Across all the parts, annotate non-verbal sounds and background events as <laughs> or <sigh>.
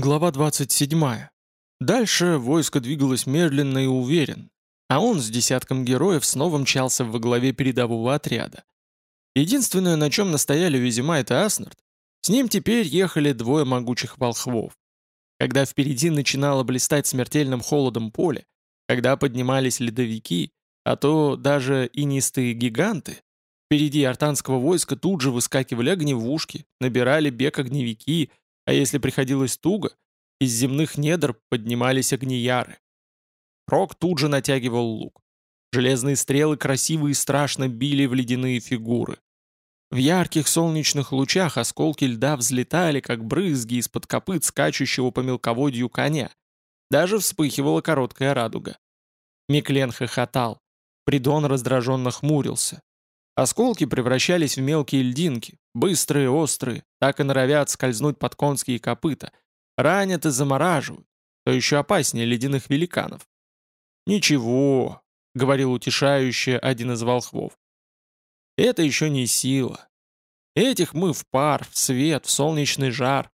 Глава 27. Дальше войско двигалось медленно и уверенно, а он с десятком героев снова мчался во главе передового отряда. Единственное, на чем настояли Визимайт и Аснард, с ним теперь ехали двое могучих волхвов. Когда впереди начинало блистать смертельным холодом поле, когда поднимались ледовики, а то даже инистые гиганты, впереди артанского войска тут же выскакивали огневушки, набирали бег огневики, а если приходилось туго, из земных недр поднимались огнияры. Рок тут же натягивал лук. Железные стрелы красиво и страшно били в ледяные фигуры. В ярких солнечных лучах осколки льда взлетали, как брызги из-под копыт скачущего по мелководью коня. Даже вспыхивала короткая радуга. Миклен хохотал. Придон раздраженно хмурился. Осколки превращались в мелкие льдинки, быстрые, острые, так и норовят скользнуть под конские копыта, ранят и замораживают, то еще опаснее ледяных великанов. «Ничего», — говорил утешающе один из волхвов, — «это еще не сила. Этих мы в пар, в свет, в солнечный жар».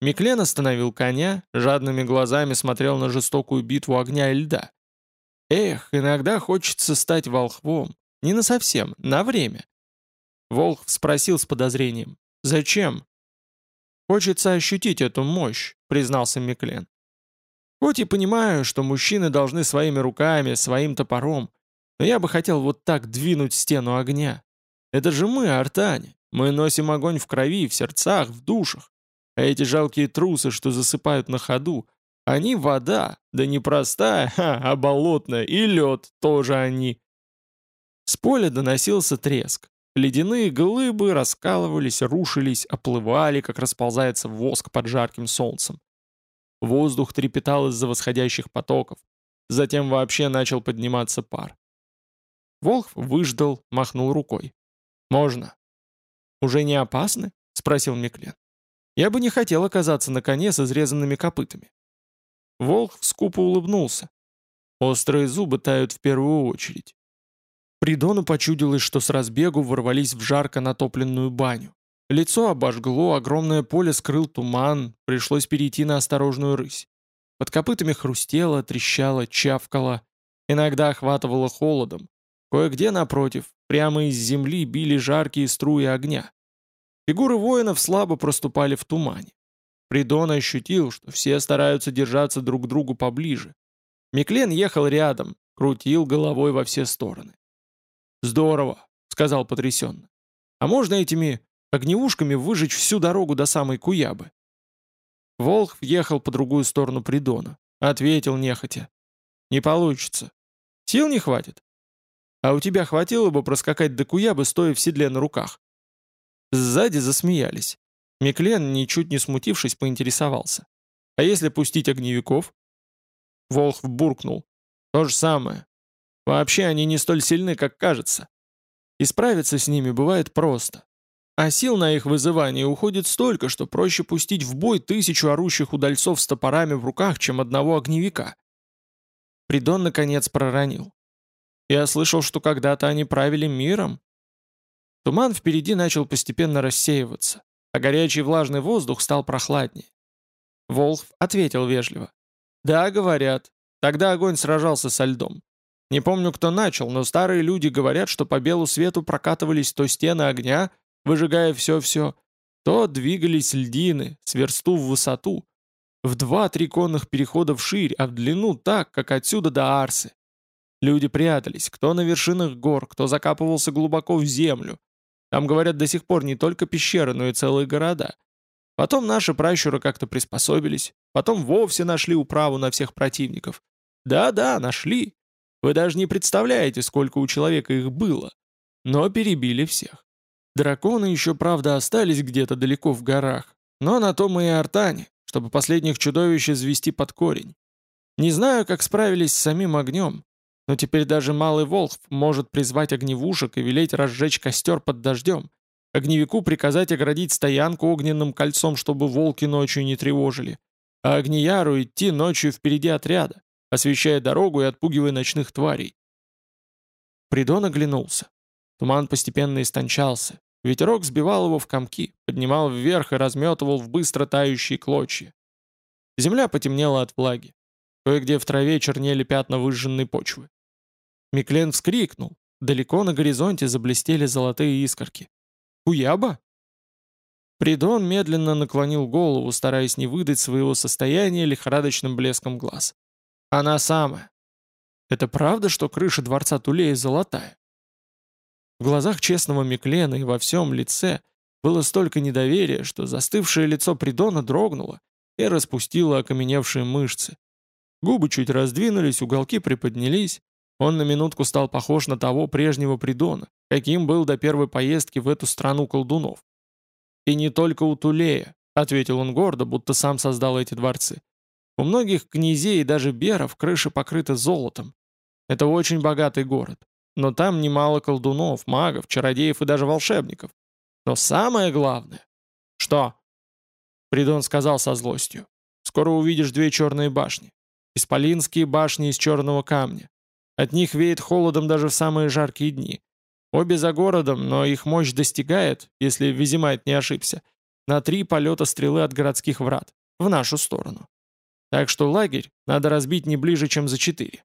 Миклен остановил коня, жадными глазами смотрел на жестокую битву огня и льда. «Эх, иногда хочется стать волхвом, не на совсем, на время. Волх спросил с подозрением. «Зачем?» «Хочется ощутить эту мощь», — признался Миклен. «Хоть и понимаю, что мужчины должны своими руками, своим топором, но я бы хотел вот так двинуть стену огня. Это же мы, артане. Мы носим огонь в крови, в сердцах, в душах. А эти жалкие трусы, что засыпают на ходу, они вода, да не простая, <laughs> ха, а болотная, и лед тоже они. С поля доносился треск. Ледяные глыбы раскалывались, рушились, оплывали, как расползается воск под жарким солнцем. Воздух трепетал из-за восходящих потоков. Затем вообще начал подниматься пар. Волх выждал, махнул рукой. «Можно». «Уже не опасно?» — спросил Миклен. «Я бы не хотел оказаться на коне с изрезанными копытами». Волх скупо улыбнулся. Острые зубы тают в первую очередь. Придону почудилось, что с разбегу ворвались в жарко натопленную баню. Лицо обожгло, огромное поле скрыл туман, пришлось перейти на осторожную рысь. Под копытами хрустело, трещало, чавкало. Иногда охватывало холодом. Кое-где, напротив, прямо из земли били жаркие струи огня. Фигуры воинов слабо проступали в тумане. Придон ощутил, что все стараются держаться друг к другу поближе. Миклен ехал рядом, крутил головой во все стороны. «Здорово», — сказал потрясенно. «А можно этими огневушками выжечь всю дорогу до самой Куябы?» Волх въехал по другую сторону придона. Ответил нехотя. «Не получится. Сил не хватит. А у тебя хватило бы проскакать до Куябы, стоя в седле на руках?» Сзади засмеялись. Миклен, ничуть не смутившись, поинтересовался. «А если пустить огневиков?» Волх буркнул. «То же самое. Вообще они не столь сильны, как кажется. И справиться с ними бывает просто. А сил на их вызывание уходит столько, что проще пустить в бой тысячу орущих удальцов с топорами в руках, чем одного огневика. Придон наконец проронил. Я слышал, что когда-то они правили миром. Туман впереди начал постепенно рассеиваться, а горячий влажный воздух стал прохладнее. Волхв ответил вежливо. «Да, говорят. Тогда огонь сражался со льдом. Не помню, кто начал, но старые люди говорят, что по белу свету прокатывались то стены огня, выжигая все-все, то двигались льдины, сверсту в высоту, в два-три конных перехода вширь, а в длину так, как отсюда до Арсы. Люди прятались, кто на вершинах гор, кто закапывался глубоко в землю. Там, говорят, до сих пор не только пещеры, но и целые города. Потом наши пращуры как-то приспособились, потом вовсе нашли управу на всех противников. Да-да, нашли. Вы даже не представляете, сколько у человека их было. Но перебили всех. Драконы еще, правда, остались где-то далеко в горах. Но на то мы и артане, чтобы последних чудовищ извести под корень. Не знаю, как справились с самим огнем, но теперь даже малый волхв может призвать огневушек и велеть разжечь костер под дождем. Огневику приказать оградить стоянку огненным кольцом, чтобы волки ночью не тревожили. А огнеяру идти ночью впереди отряда освещая дорогу и отпугивая ночных тварей. Придон оглянулся. Туман постепенно истончался. Ветерок сбивал его в комки, поднимал вверх и разметывал в быстро тающие клочья. Земля потемнела от влаги. Кое-где в траве чернели пятна выжженной почвы. Миклен вскрикнул. Далеко на горизонте заблестели золотые искорки. «Куяба?» Придон медленно наклонил голову, стараясь не выдать своего состояния лихорадочным блеском глаз. «Она самая. Это правда, что крыша дворца Тулея золотая?» В глазах честного Миклена и во всем лице было столько недоверия, что застывшее лицо Придона дрогнуло и распустило окаменевшие мышцы. Губы чуть раздвинулись, уголки приподнялись. Он на минутку стал похож на того прежнего Придона, каким был до первой поездки в эту страну колдунов. «И не только у Тулея», — ответил он гордо, будто сам создал эти дворцы. «У многих князей и даже беров крыши покрыты золотом. Это очень богатый город. Но там немало колдунов, магов, чародеев и даже волшебников. Но самое главное... Что? Придон сказал со злостью. Скоро увидишь две черные башни. Исполинские башни из черного камня. От них веет холодом даже в самые жаркие дни. Обе за городом, но их мощь достигает, если Визимайт не ошибся, на три полета стрелы от городских врат, в нашу сторону. Так что лагерь надо разбить не ближе, чем за четыре.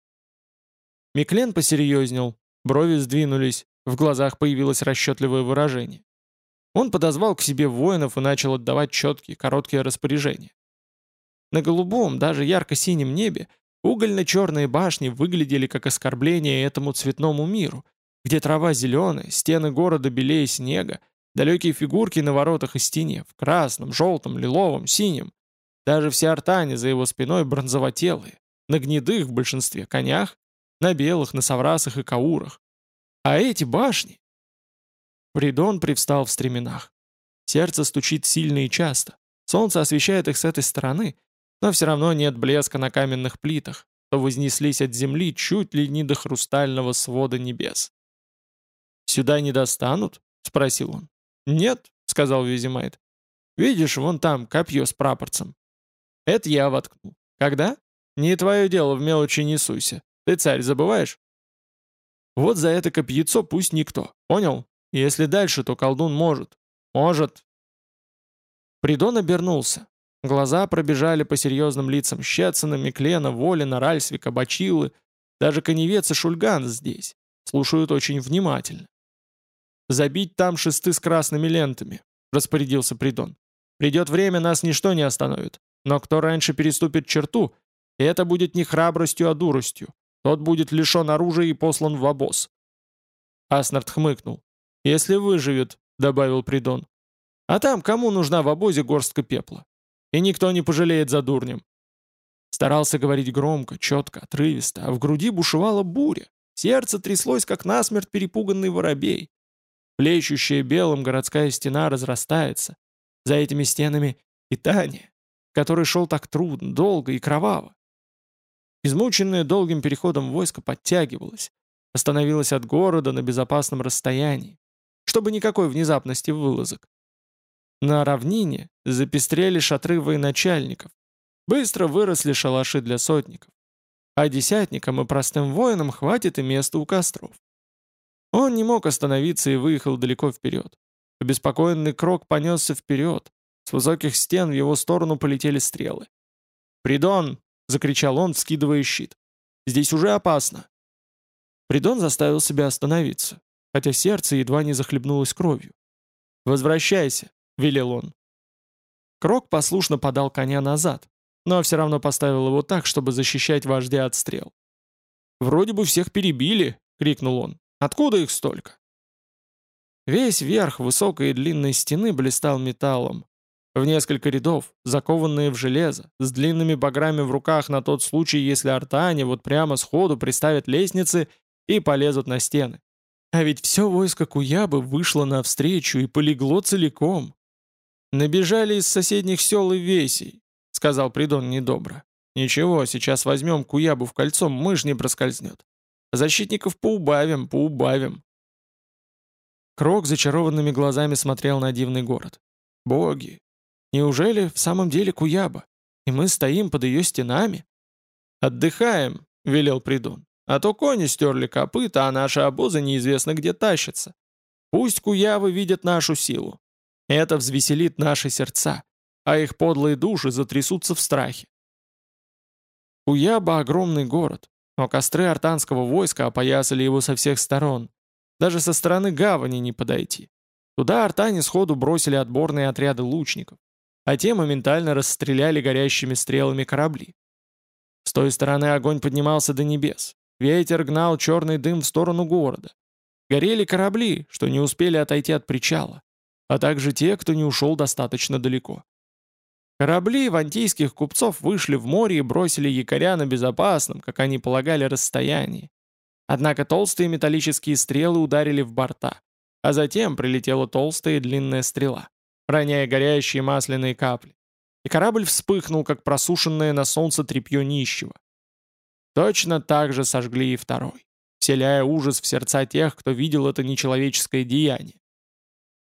Миклен посерьезнел, брови сдвинулись, в глазах появилось расчетливое выражение. Он подозвал к себе воинов и начал отдавать четкие, короткие распоряжения. На голубом, даже ярко-синем небе угольно-черные башни выглядели как оскорбление этому цветному миру, где трава зеленая, стены города белее снега, далекие фигурки на воротах и стене, в красном, желтом, лиловом, синем. Даже все артане за его спиной бронзовотелые, на гнедых в большинстве конях, на белых, на саврасах и каурах. А эти башни... Придон привстал в стременах. Сердце стучит сильно и часто. Солнце освещает их с этой стороны, но все равно нет блеска на каменных плитах, то вознеслись от земли чуть ли не до хрустального свода небес. «Сюда не достанут?» — спросил он. «Нет», — сказал Визимайт. «Видишь, вон там копье с прапорцем. Это я воткнул. Когда? Не твое дело, в мелочи не суйся. Ты царь забываешь? Вот за это копьецо пусть никто. Понял? Если дальше, то колдун может. Может. Придон обернулся. Глаза пробежали по серьезным лицам Щецина, Миклена, Волина, Ральсвика, Бачилы. Даже коневец и Шульган здесь. Слушают очень внимательно. «Забить там шесты с красными лентами», — распорядился Придон. «Придет время, нас ничто не остановит. Но кто раньше переступит черту, это будет не храбростью, а дуростью. Тот будет лишен оружия и послан в обоз». Аснард хмыкнул. «Если выживет», — добавил Придон. «А там кому нужна в обозе горстка пепла? И никто не пожалеет за дурнем». Старался говорить громко, четко, отрывисто, а в груди бушевала буря. Сердце тряслось, как насмерть перепуганный воробей. Плещущая белым городская стена разрастается. За этими стенами и Таня, который шел так трудно, долго и кроваво. Измученное долгим переходом войско подтягивалось, остановилось от города на безопасном расстоянии, чтобы никакой внезапности вылазок. На равнине запестрели шатры военачальников, быстро выросли шалаши для сотников, а десятникам и простым воинам хватит и места у костров. Он не мог остановиться и выехал далеко вперед. Обеспокоенный крок понесся вперед, с высоких стен в его сторону полетели стрелы. «Придон!» — закричал он, вскидывая щит. «Здесь уже опасно!» Придон заставил себя остановиться, хотя сердце едва не захлебнулось кровью. «Возвращайся!» — велел он. Крок послушно подал коня назад, но все равно поставил его так, чтобы защищать вождя от стрел. «Вроде бы всех перебили!» — крикнул он. «Откуда их столько?» Весь верх высокой и длинной стены блистал металлом, в несколько рядов, закованные в железо, с длинными баграми в руках на тот случай, если артане вот прямо сходу приставят лестницы и полезут на стены. А ведь все войско Куябы вышло навстречу и полегло целиком. «Набежали из соседних сел и весей», — сказал Придон недобро. «Ничего, сейчас возьмем Куябу в кольцо, мышь не проскользнет. Защитников поубавим, поубавим». Крок зачарованными глазами смотрел на дивный город. «Боги, Неужели в самом деле Куяба? И мы стоим под ее стенами? «Отдыхаем», — велел Придон. «А то кони стерли копыта, а наши обозы неизвестно где тащатся. Пусть куявы видят нашу силу. Это взвеселит наши сердца, а их подлые души затрясутся в страхе. Куяба — огромный город, но костры артанского войска опоясали его со всех сторон. Даже со стороны гавани не подойти. Туда артане сходу бросили отборные отряды лучников, а те моментально расстреляли горящими стрелами корабли. С той стороны огонь поднимался до небес. Ветер гнал черный дым в сторону города. Горели корабли, что не успели отойти от причала, а также те, кто не ушел достаточно далеко. Корабли вантийских купцов вышли в море и бросили якоря на безопасном, как они полагали, расстоянии. Однако толстые металлические стрелы ударили в борта, а затем прилетела толстая и длинная стрела, роняя горящие масляные капли. И корабль вспыхнул, как просушенное на солнце тряпье нищего. Точно так же сожгли и второй вселяя ужас в сердца тех, кто видел это нечеловеческое деяние.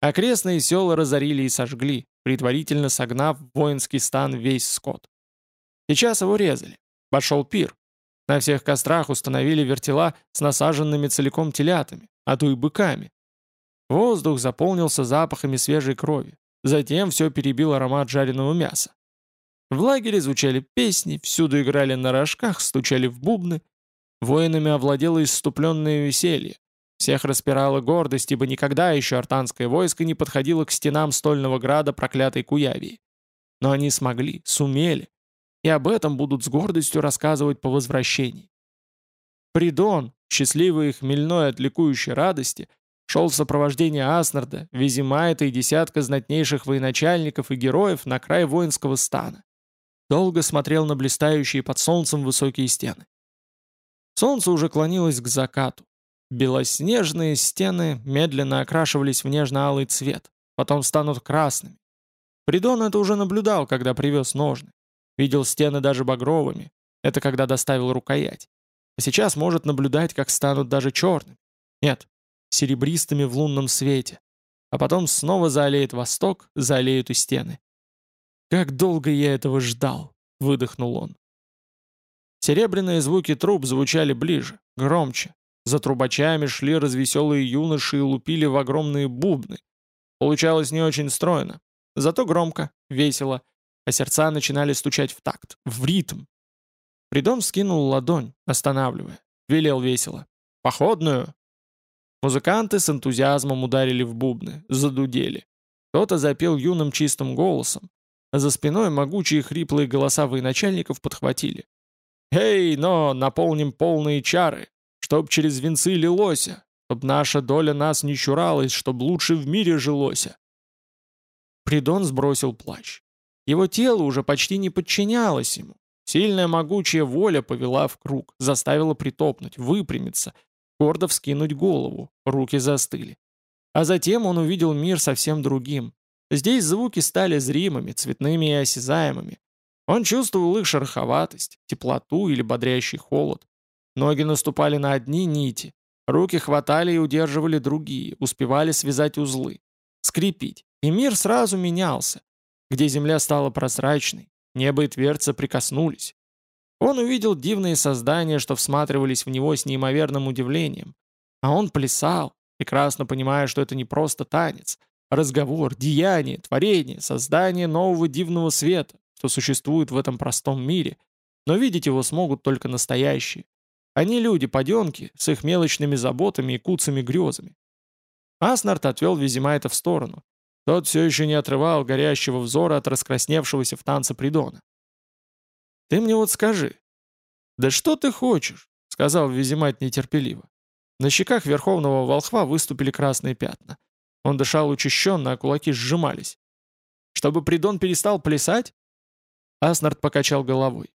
Окрестные села разорили и сожгли, предварительно согнав в воинский стан весь скот. Сейчас его резали. Пошел пир. На всех кострах установили вертела с насаженными целиком телятами, а то и быками. Воздух заполнился запахами свежей крови. Затем все перебил аромат жареного мяса. В лагере звучали песни, всюду играли на рожках, стучали в бубны, Воинами овладело исступленное веселье. Всех распирала гордость, ибо никогда еще артанское войско не подходило к стенам стольного града проклятой Куявии. Но они смогли, сумели, и об этом будут с гордостью рассказывать по возвращении. Придон, счастливый и хмельной от ликующей радости, шел в сопровождении Аснарда, Визимайта и десятка знатнейших военачальников и героев на край воинского стана. Долго смотрел на блистающие под солнцем высокие стены. Солнце уже клонилось к закату. Белоснежные стены медленно окрашивались в нежно-алый цвет, потом станут красными. Придон это уже наблюдал, когда привез ножны. Видел стены даже багровыми, это когда доставил рукоять. А сейчас может наблюдать, как станут даже черными. Нет, серебристыми в лунном свете. А потом снова заолеет восток, заолеют и стены. «Как долго я этого ждал!» — выдохнул он. Серебряные звуки труб звучали ближе, громче. За трубачами шли развеселые юноши и лупили в огромные бубны. Получалось не очень стройно. Зато громко, весело, а сердца начинали стучать в такт, в ритм. Придон скинул ладонь, останавливая. Велел весело. «Походную!» Музыканты с энтузиазмом ударили в бубны, задудели. Кто-то запел юным чистым голосом, за спиной могучие хриплые голоса военачальников подхватили. Эй, но наполним полные чары, чтоб через венцы лилося, чтоб наша доля нас не чуралась, чтоб лучше в мире жилося. Придон сбросил плащ. Его тело уже почти не подчинялось ему. Сильная могучая воля повела в круг, заставила притопнуть, выпрямиться, гордо вскинуть голову, руки застыли. А затем он увидел мир совсем другим. Здесь звуки стали зримыми, цветными и осязаемыми. Он чувствовал их шероховатость, теплоту или бодрящий холод. Ноги наступали на одни нити, руки хватали и удерживали другие, успевали связать узлы, скрепить. И мир сразу менялся, где земля стала прозрачной, небо и твердца прикоснулись. Он увидел дивные создания, что всматривались в него с неимоверным удивлением. А он плясал, прекрасно понимая, что это не просто танец, а разговор, деяние, творение, создание нового дивного света, что существует в этом простом мире, но видеть его смогут только настоящие. Они люди-паденки с их мелочными заботами и куцами грезами. Аснард отвел Визимайта в сторону. Тот все еще не отрывал горящего взора от раскрасневшегося в танце Придона. «Ты мне вот скажи». «Да что ты хочешь?» — сказал Визимайт нетерпеливо. На щеках верховного волхва выступили красные пятна. Он дышал учащенно, а кулаки сжимались. «Чтобы Придон перестал плясать?» Аснард покачал головой.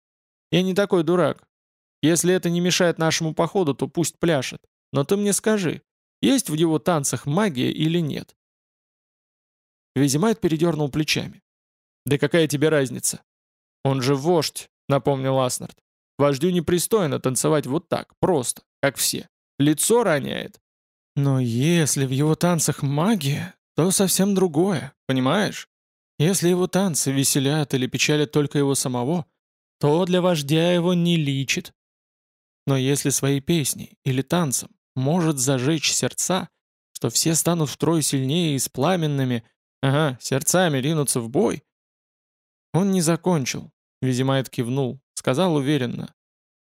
«Я не такой дурак. Если это не мешает нашему походу, то пусть пляшет. Но ты мне скажи, есть в его танцах магия или нет?» Визимайт передернул плечами. «Да какая тебе разница?» «Он же вождь», — напомнил Аснард. «Вождю непристойно танцевать вот так, просто, как все. Лицо роняет». «Но если в его танцах магия, то совсем другое, понимаешь? Если его танцы веселят или печалят только его самого, то для вождя его не личит. Но если своей песней или танцем может зажечь сердца, что все станут втрое сильнее и с пламенными, ага, сердцами ринутся в бой? Он не закончил. Визимайт кивнул, сказал уверенно.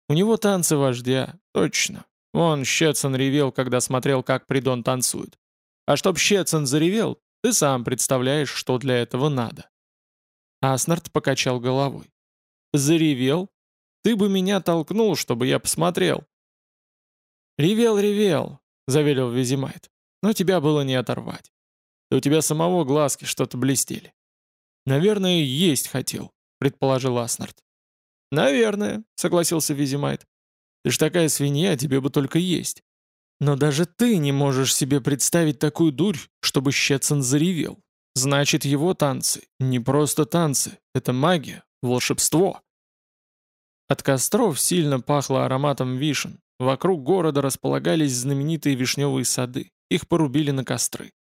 У него танцы вождя, точно. Вон Щецин ревел, когда смотрел, как Придон танцует. А чтоб Щецин заревел, ты сам представляешь, что для этого надо. Аснард покачал головой. Заревел? Ты бы меня толкнул, чтобы я посмотрел. Ревел, ревел, заверил Визимайт. Но тебя было не оторвать. И у тебя самого глазки что-то блестели. Наверное, есть хотел, предположил Аснард. Наверное, согласился Визимайт. Ты ж такая свинья, тебе бы только есть. Но даже ты не можешь себе представить такую дурь, чтобы Щецин заревел. Значит, его танцы не просто танцы, это магия, волшебство. От костров сильно пахло ароматом вишен. Вокруг города располагались знаменитые вишневые сады. Их порубили на костры.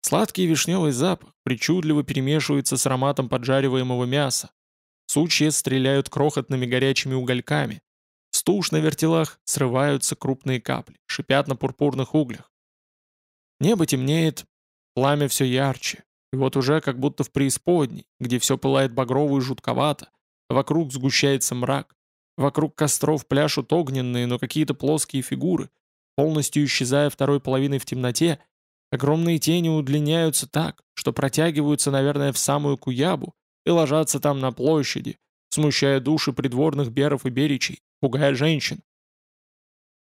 Сладкий вишневый запах причудливо перемешивается с ароматом поджариваемого мяса. Сучья стреляют крохотными горячими угольками. С туш на вертелах срываются крупные капли, шипят на пурпурных углях. Небо темнеет, пламя все ярче, и вот уже как будто в преисподней, где все пылает багрово и жутковато, вокруг сгущается мрак, вокруг костров пляшут огненные, но какие-то плоские фигуры, полностью исчезая второй половиной в темноте, огромные тени удлиняются так, что протягиваются, наверное, в самую Куябу и ложатся там на площади, смущая души придворных беров и беричей, пугая женщин.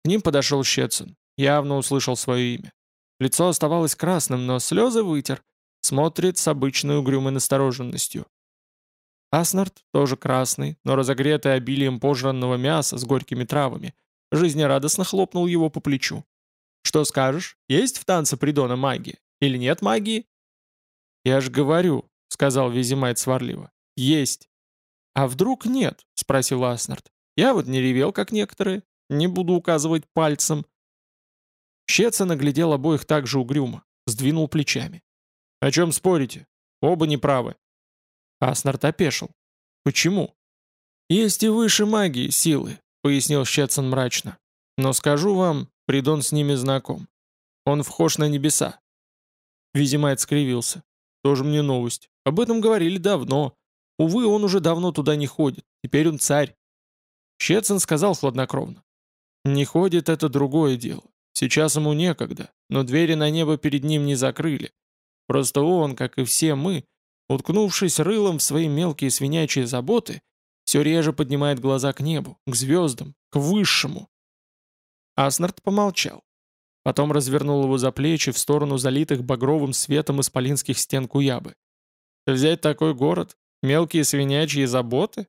К ним подошел Щецин, явно услышал свое имя. Лицо оставалось красным, но слезы вытер, смотрит с обычной угрюмой настороженностью. Аснард, тоже красный, но разогретый обилием пожранного мяса с горькими травами, жизнерадостно хлопнул его по плечу. «Что скажешь? Есть в танце Придона магия? Или нет магии?» «Я ж говорю», — сказал Визимайт сварливо. «Есть». «А вдруг нет?» — спросил Аснард. «Я вот не ревел, как некоторые. Не буду указывать пальцем». Щеца наглядел обоих так же угрюмо, сдвинул плечами. «О чем спорите? Оба неправы». Аснард опешил. «Почему?» «Есть и выше магии силы», — пояснил Щетсон мрачно. «Но скажу вам, Придон с ними знаком. Он вхож на небеса». Визимайт скривился. «Тоже мне новость. Об этом говорили давно. Увы, он уже давно туда не ходит. Теперь он царь». Щетсон сказал хладнокровно. «Не ходит — это другое дело. Сейчас ему некогда, но двери на небо перед ним не закрыли. Просто он, как и все мы, уткнувшись рылом в свои мелкие свинячьи заботы, все реже поднимает глаза к небу, к звездам, к высшему. Аснард помолчал. Потом развернул его за плечи в сторону залитых багровым светом исполинских стен Куябы. Взять такой город? Мелкие свинячьи заботы?